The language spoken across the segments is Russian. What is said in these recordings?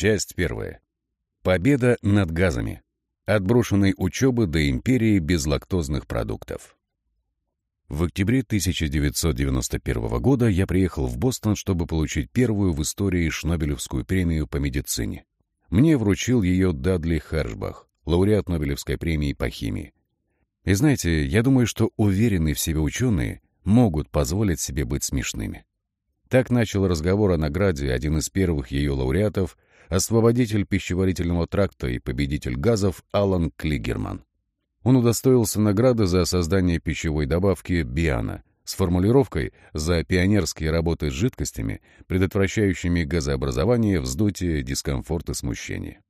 Часть первая. Победа над газами. От брошенной учебы до империи безлактозных продуктов. В октябре 1991 года я приехал в Бостон, чтобы получить первую в истории Шнобелевскую премию по медицине. Мне вручил ее Дадли Хершбах, лауреат Нобелевской премии по химии. И знаете, я думаю, что уверенные в себе ученые могут позволить себе быть смешными. Так начал разговор о награде один из первых ее лауреатов, освободитель пищеварительного тракта и победитель газов Алан Клигерман. Он удостоился награды за создание пищевой добавки «Биана» с формулировкой «за пионерские работы с жидкостями, предотвращающими газообразование, вздутие, дискомфорт и смущение».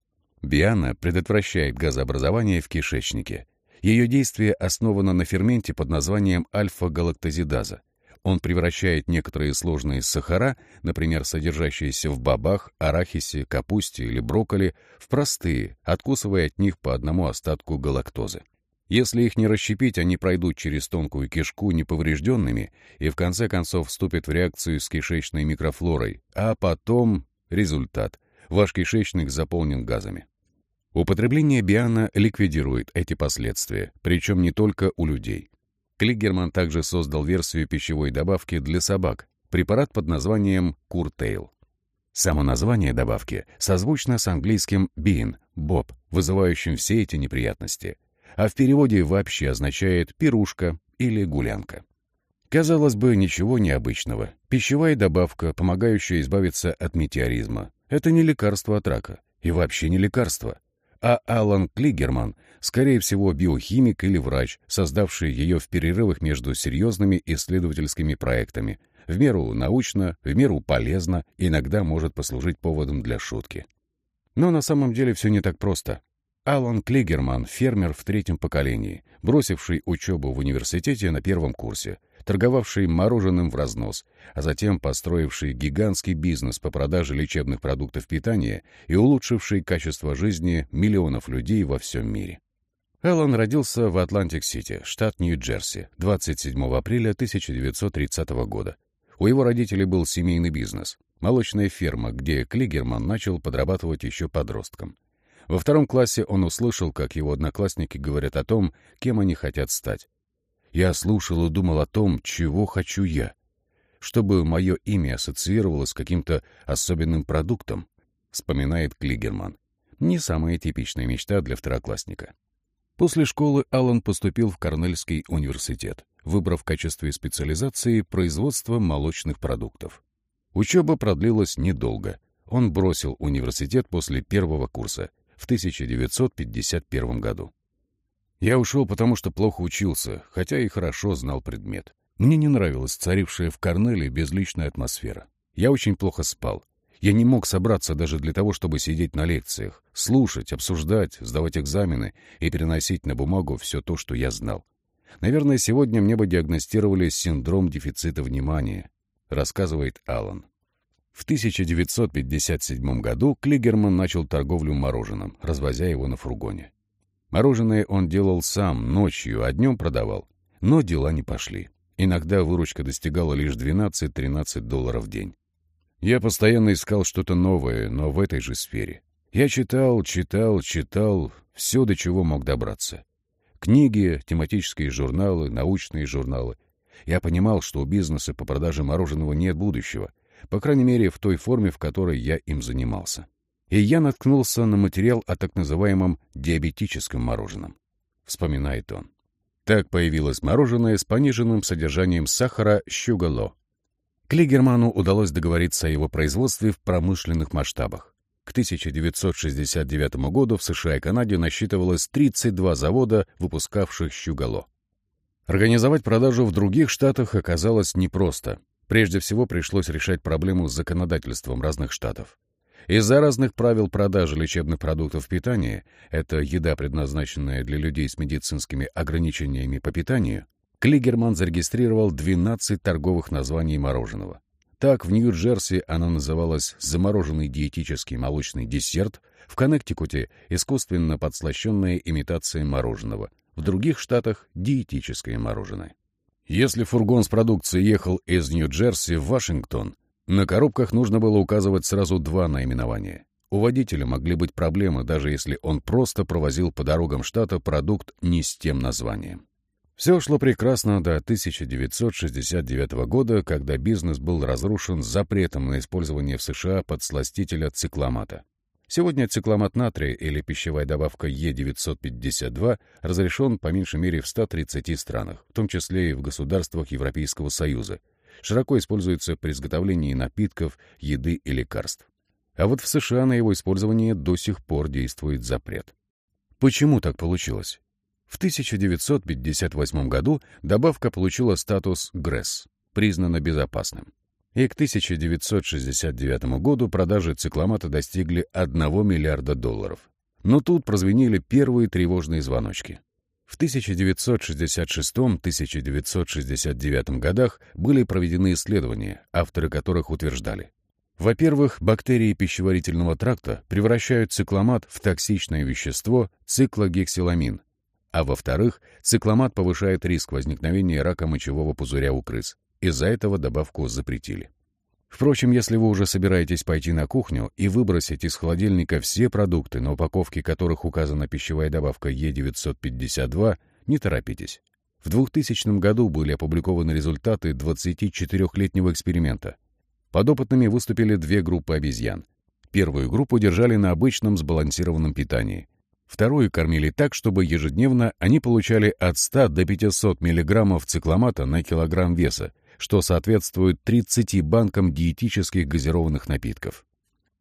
Биана предотвращает газообразование в кишечнике. Ее действие основано на ферменте под названием альфа-галактозидаза. Он превращает некоторые сложные сахара, например, содержащиеся в бобах, арахисе, капусте или брокколи, в простые, откусывая от них по одному остатку галактозы. Если их не расщепить, они пройдут через тонкую кишку неповрежденными и в конце концов вступят в реакцию с кишечной микрофлорой, а потом результат. Ваш кишечник заполнен газами. Употребление биана ликвидирует эти последствия, причем не только у людей. Клигерман также создал версию пищевой добавки для собак, препарат под названием Куртейл. Само название добавки созвучно с английским «bean» — «боб», вызывающим все эти неприятности, а в переводе вообще означает «пирушка» или «гулянка». Казалось бы, ничего необычного. Пищевая добавка, помогающая избавиться от метеоризма. Это не лекарство от рака. И вообще не лекарство а Алан Клигерман, скорее всего, биохимик или врач, создавший ее в перерывах между серьезными исследовательскими проектами. В меру научно, в меру полезно, иногда может послужить поводом для шутки. Но на самом деле все не так просто. Алан Клигерман — фермер в третьем поколении, бросивший учебу в университете на первом курсе, торговавший мороженым в разнос, а затем построивший гигантский бизнес по продаже лечебных продуктов питания и улучшивший качество жизни миллионов людей во всем мире. Эллен родился в Атлантик-Сити, штат Нью-Джерси, 27 апреля 1930 года. У его родителей был семейный бизнес — молочная ферма, где Клигерман начал подрабатывать еще подростком. Во втором классе он услышал, как его одноклассники говорят о том, кем они хотят стать. Я слушал и думал о том, чего хочу я. Чтобы мое имя ассоциировалось с каким-то особенным продуктом, вспоминает Клигерман. Не самая типичная мечта для второклассника. После школы Аллан поступил в Корнельский университет, выбрав в качестве специализации производство молочных продуктов. Учеба продлилась недолго. Он бросил университет после первого курса в 1951 году. Я ушел, потому что плохо учился, хотя и хорошо знал предмет. Мне не нравилась царившая в Корнеле безличная атмосфера. Я очень плохо спал. Я не мог собраться даже для того, чтобы сидеть на лекциях, слушать, обсуждать, сдавать экзамены и переносить на бумагу все то, что я знал. Наверное, сегодня мне бы диагностировали синдром дефицита внимания, рассказывает Алан. В 1957 году Клигерман начал торговлю мороженым, развозя его на фургоне. Мороженое он делал сам, ночью, а днем продавал. Но дела не пошли. Иногда выручка достигала лишь 12-13 долларов в день. Я постоянно искал что-то новое, но в этой же сфере. Я читал, читал, читал, все, до чего мог добраться. Книги, тематические журналы, научные журналы. Я понимал, что у бизнеса по продаже мороженого нет будущего, по крайней мере, в той форме, в которой я им занимался и я наткнулся на материал о так называемом диабетическом мороженом, вспоминает он. Так появилось мороженое с пониженным содержанием сахара «Щугало». Клигерману удалось договориться о его производстве в промышленных масштабах. К 1969 году в США и Канаде насчитывалось 32 завода, выпускавших щугало. Организовать продажу в других штатах оказалось непросто. Прежде всего пришлось решать проблему с законодательством разных штатов. Из-за разных правил продажи лечебных продуктов питания, это еда, предназначенная для людей с медицинскими ограничениями по питанию, Клигерман зарегистрировал 12 торговых названий мороженого. Так, в Нью-Джерси оно называлось «замороженный диетический молочный десерт», в Коннектикуте — искусственно подслащенная имитация мороженого, в других штатах — диетическое мороженое. Если фургон с продукцией ехал из Нью-Джерси в Вашингтон, на коробках нужно было указывать сразу два наименования. У водителя могли быть проблемы, даже если он просто провозил по дорогам штата продукт не с тем названием. Все шло прекрасно до 1969 года, когда бизнес был разрушен запретом на использование в США подсластителя цикламата. Сегодня цикламат натрия или пищевая добавка Е952 разрешен по меньшей мере в 130 странах, в том числе и в государствах Европейского Союза. Широко используется при изготовлении напитков, еды и лекарств. А вот в США на его использование до сих пор действует запрет. Почему так получилось? В 1958 году добавка получила статус ГРЭС, признана безопасным. И к 1969 году продажи цикламата достигли 1 миллиарда долларов. Но тут прозвенели первые тревожные звоночки. В 1966-1969 годах были проведены исследования, авторы которых утверждали. Во-первых, бактерии пищеварительного тракта превращают цикламат в токсичное вещество циклогексиламин, а во-вторых, цикламат повышает риск возникновения рака мочевого пузыря у крыс. Из-за этого добавку запретили. Впрочем, если вы уже собираетесь пойти на кухню и выбросить из холодильника все продукты, на упаковке которых указана пищевая добавка Е952, не торопитесь. В 2000 году были опубликованы результаты 24-летнего эксперимента. Подопытными выступили две группы обезьян. Первую группу держали на обычном сбалансированном питании. Вторую кормили так, чтобы ежедневно они получали от 100 до 500 мг цикломата на килограмм веса, что соответствует 30 банкам диетических газированных напитков.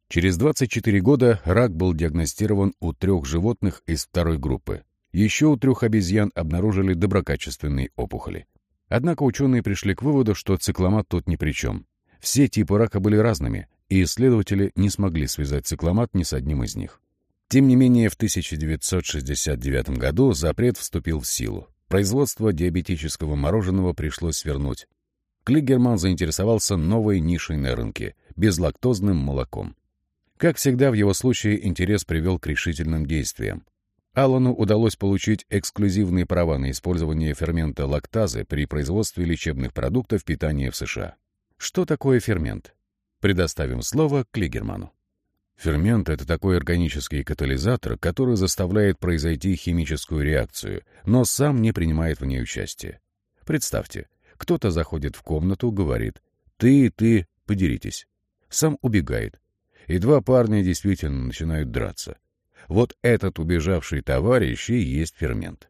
Через 24 года рак был диагностирован у трех животных из второй группы. Еще у трех обезьян обнаружили доброкачественные опухоли. Однако ученые пришли к выводу, что цикломат тут ни при чем. Все типы рака были разными, и исследователи не смогли связать цикломат ни с одним из них. Тем не менее, в 1969 году запрет вступил в силу. Производство диабетического мороженого пришлось свернуть. Клигерман заинтересовался новой нишей на рынке — безлактозным молоком. Как всегда, в его случае интерес привел к решительным действиям. Аллану удалось получить эксклюзивные права на использование фермента лактазы при производстве лечебных продуктов питания в США. Что такое фермент? Предоставим слово Клигерману. Фермент — это такой органический катализатор, который заставляет произойти химическую реакцию, но сам не принимает в ней участие. Представьте, кто-то заходит в комнату, говорит «ты и ты, подеритесь». Сам убегает. И два парня действительно начинают драться. Вот этот убежавший товарищ и есть фермент.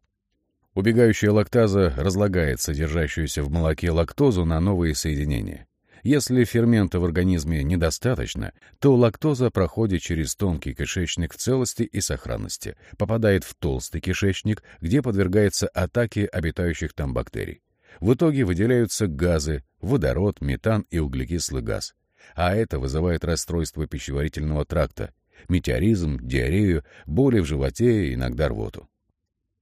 Убегающая лактаза разлагает содержащуюся в молоке лактозу на новые соединения. Если фермента в организме недостаточно, то лактоза проходит через тонкий кишечник в целости и сохранности, попадает в толстый кишечник, где подвергается атаке обитающих там бактерий. В итоге выделяются газы, водород, метан и углекислый газ. А это вызывает расстройство пищеварительного тракта, метеоризм, диарею, боли в животе и иногда рвоту.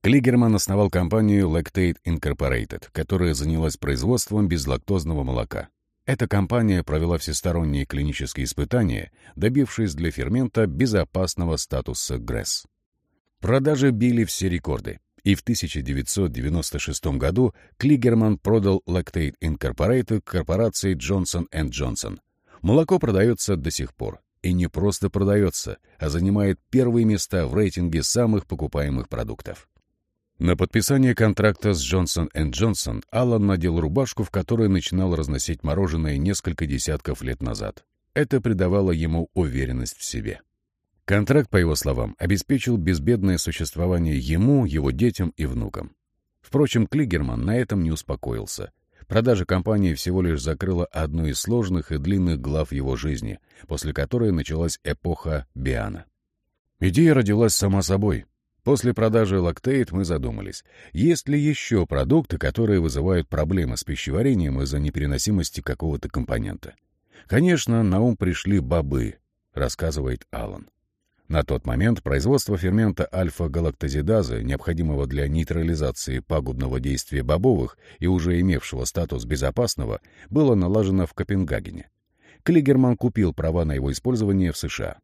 Клигерман основал компанию Lactate Incorporated, которая занялась производством безлактозного молока. Эта компания провела всесторонние клинические испытания, добившись для фермента безопасного статуса ГРЭС. Продажи били все рекорды, и в 1996 году Клигерман продал Lactate Incorporated корпорации Johnson Johnson. Молоко продается до сих пор. И не просто продается, а занимает первые места в рейтинге самых покупаемых продуктов. На подписание контракта с Johnson Johnson Аллан надел рубашку, в которой начинал разносить мороженое несколько десятков лет назад. Это придавало ему уверенность в себе. Контракт, по его словам, обеспечил безбедное существование ему, его детям и внукам. Впрочем, Клигерман на этом не успокоился. Продажа компании всего лишь закрыла одну из сложных и длинных глав его жизни, после которой началась эпоха Биана. Идея родилась сама собой — После продажи лактейт мы задумались, есть ли еще продукты, которые вызывают проблемы с пищеварением из-за непереносимости какого-то компонента. Конечно, на ум пришли бобы, рассказывает Алан. На тот момент производство фермента альфа-галактозидазы, необходимого для нейтрализации пагубного действия бобовых и уже имевшего статус безопасного, было налажено в Копенгагене. Клигерман купил права на его использование в США.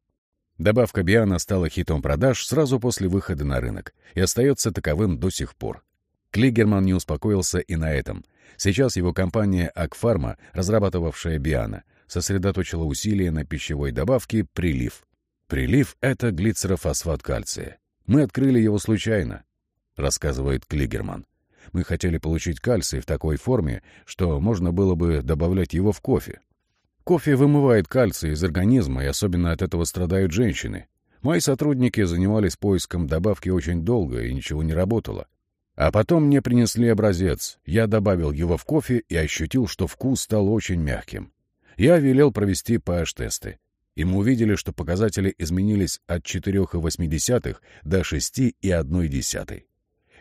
Добавка Биана стала хитом продаж сразу после выхода на рынок и остается таковым до сих пор. Клигерман не успокоился и на этом. Сейчас его компания Акфарма, разрабатывавшая Биана, сосредоточила усилия на пищевой добавке «Прилив». Прилив — это глицерофосфат кальция. Мы открыли его случайно, рассказывает Клигерман. Мы хотели получить кальций в такой форме, что можно было бы добавлять его в кофе. Кофе вымывает кальций из организма, и особенно от этого страдают женщины. Мои сотрудники занимались поиском добавки очень долго, и ничего не работало. А потом мне принесли образец. Я добавил его в кофе и ощутил, что вкус стал очень мягким. Я велел провести pH-тесты. И мы увидели, что показатели изменились от 4,8 до 6,1.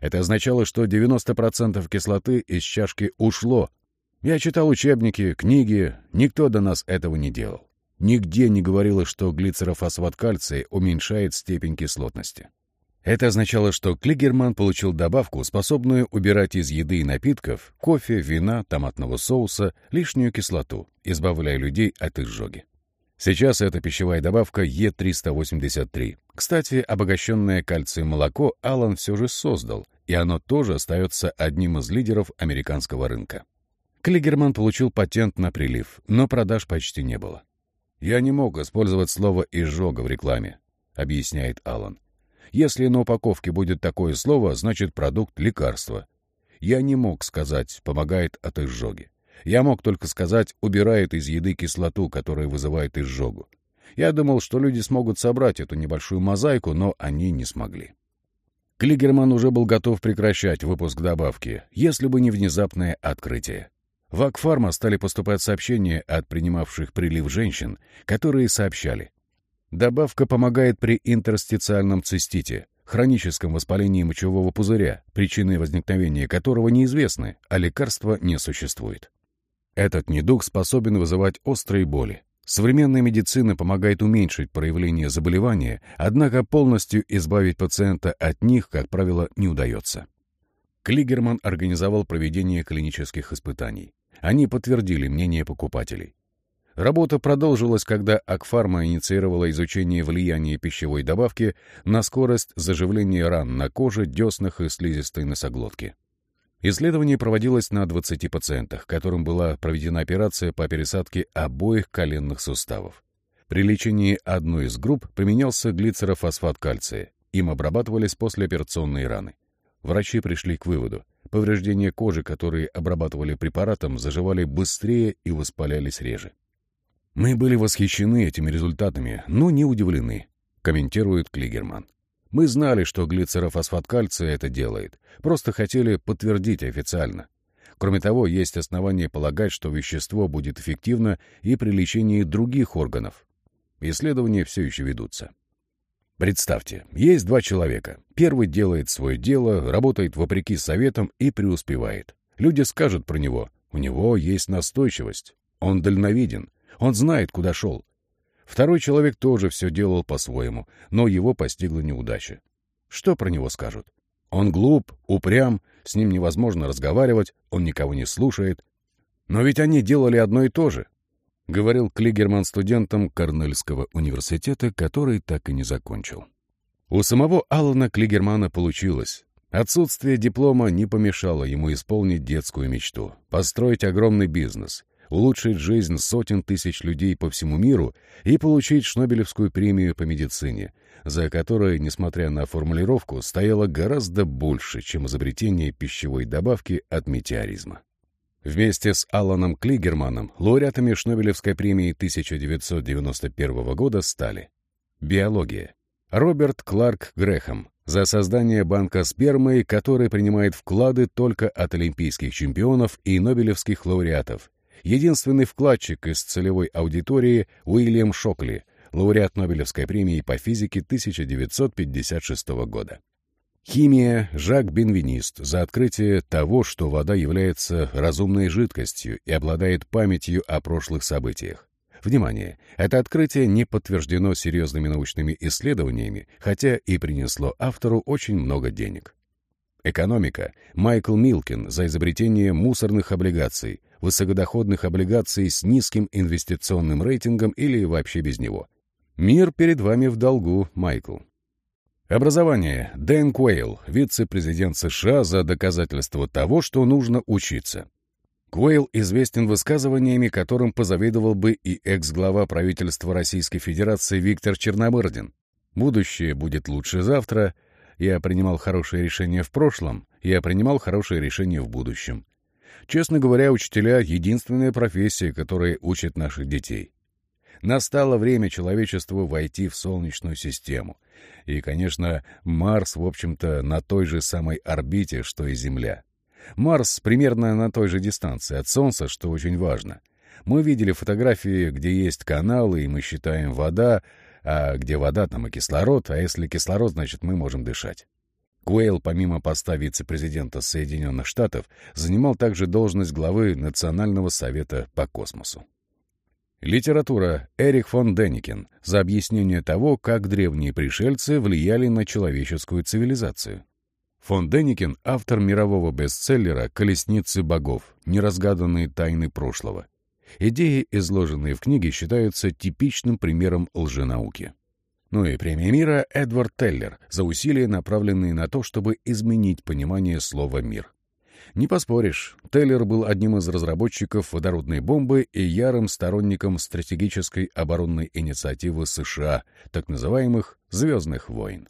Это означало, что 90% кислоты из чашки ушло. Я читал учебники, книги, никто до нас этого не делал. Нигде не говорилось, что глицерофосфат кальция уменьшает степень кислотности. Это означало, что Клигерман получил добавку, способную убирать из еды и напитков, кофе, вина, томатного соуса, лишнюю кислоту, избавляя людей от изжоги. Сейчас эта пищевая добавка Е383. Кстати, обогащенное кальцием молоко Алан все же создал, и оно тоже остается одним из лидеров американского рынка. Клигерман получил патент на прилив, но продаж почти не было. «Я не мог использовать слово «изжога» в рекламе», — объясняет Алан. «Если на упаковке будет такое слово, значит продукт — лекарство. Я не мог сказать «помогает от изжоги». Я мог только сказать «убирает из еды кислоту, которая вызывает изжогу». Я думал, что люди смогут собрать эту небольшую мозаику, но они не смогли. Клигерман уже был готов прекращать выпуск добавки, если бы не внезапное открытие. В Акфарма стали поступать сообщения от принимавших прилив женщин, которые сообщали. Добавка помогает при интерстициальном цистите, хроническом воспалении мочевого пузыря, причины возникновения которого неизвестны, а лекарства не существует. Этот недуг способен вызывать острые боли. Современная медицина помогает уменьшить проявление заболевания, однако полностью избавить пациента от них, как правило, не удается. Клигерман организовал проведение клинических испытаний. Они подтвердили мнение покупателей. Работа продолжилась, когда Акфарма инициировала изучение влияния пищевой добавки на скорость заживления ран на коже, деснах и слизистой носоглотки. Исследование проводилось на 20 пациентах, которым была проведена операция по пересадке обоих коленных суставов. При лечении одной из групп применялся глицерофосфат кальция. Им обрабатывались послеоперационные раны. Врачи пришли к выводу, Повреждения кожи, которые обрабатывали препаратом, заживали быстрее и воспалялись реже. «Мы были восхищены этими результатами, но не удивлены», — комментирует Клигерман. «Мы знали, что глицерофосфат кальция это делает, просто хотели подтвердить официально. Кроме того, есть основания полагать, что вещество будет эффективно и при лечении других органов. Исследования все еще ведутся. Представьте, есть два человека. Первый делает свое дело, работает вопреки советам и преуспевает. Люди скажут про него, у него есть настойчивость, он дальновиден, он знает, куда шел. Второй человек тоже все делал по-своему, но его постигла неудача. Что про него скажут? Он глуп, упрям, с ним невозможно разговаривать, он никого не слушает. Но ведь они делали одно и то же говорил Клигерман студентам Корнельского университета, который так и не закончил. У самого Алана Клигермана получилось. Отсутствие диплома не помешало ему исполнить детскую мечту — построить огромный бизнес, улучшить жизнь сотен тысяч людей по всему миру и получить Шнобелевскую премию по медицине, за которой, несмотря на формулировку, стояло гораздо больше, чем изобретение пищевой добавки от метеоризма. Вместе с Алланом Клигерманом лауреатами Шнобелевской премии 1991 года стали Биология. Роберт Кларк Грэхэм за создание банка спермы, который принимает вклады только от олимпийских чемпионов и нобелевских лауреатов. Единственный вкладчик из целевой аудитории Уильям Шокли, лауреат Нобелевской премии по физике 1956 года. Химия Жак Бенвенист за открытие того, что вода является разумной жидкостью и обладает памятью о прошлых событиях. Внимание! Это открытие не подтверждено серьезными научными исследованиями, хотя и принесло автору очень много денег. Экономика. Майкл Милкин за изобретение мусорных облигаций, высокодоходных облигаций с низким инвестиционным рейтингом или вообще без него. Мир перед вами в долгу, Майкл. Образование. Дэн Куэйл, вице-президент США за доказательство того, что нужно учиться. Куэйл известен высказываниями, которым позавидовал бы и экс-глава правительства Российской Федерации Виктор Черномырдин. «Будущее будет лучше завтра. Я принимал хорошие решения в прошлом. Я принимал хорошие решения в будущем. Честно говоря, учителя — единственная профессия, которая учит наших детей. Настало время человечеству войти в Солнечную систему. И, конечно, Марс, в общем-то, на той же самой орбите, что и Земля. Марс примерно на той же дистанции от Солнца, что очень важно. Мы видели фотографии, где есть каналы, и мы считаем вода, а где вода, там и кислород, а если кислород, значит, мы можем дышать. Куэйл, помимо поста вице-президента Соединенных Штатов, занимал также должность главы Национального совета по космосу. Литература Эрих фон Деникин за объяснение того, как древние пришельцы влияли на человеческую цивилизацию. Фон Деникин — автор мирового бестселлера «Колесницы богов. Неразгаданные тайны прошлого». Идеи, изложенные в книге, считаются типичным примером лженауки. Ну и премия мира Эдвард Теллер за усилия, направленные на то, чтобы изменить понимание слова «мир». Не поспоришь, Теллер был одним из разработчиков водородной бомбы и ярым сторонником стратегической оборонной инициативы США, так называемых «Звездных войн».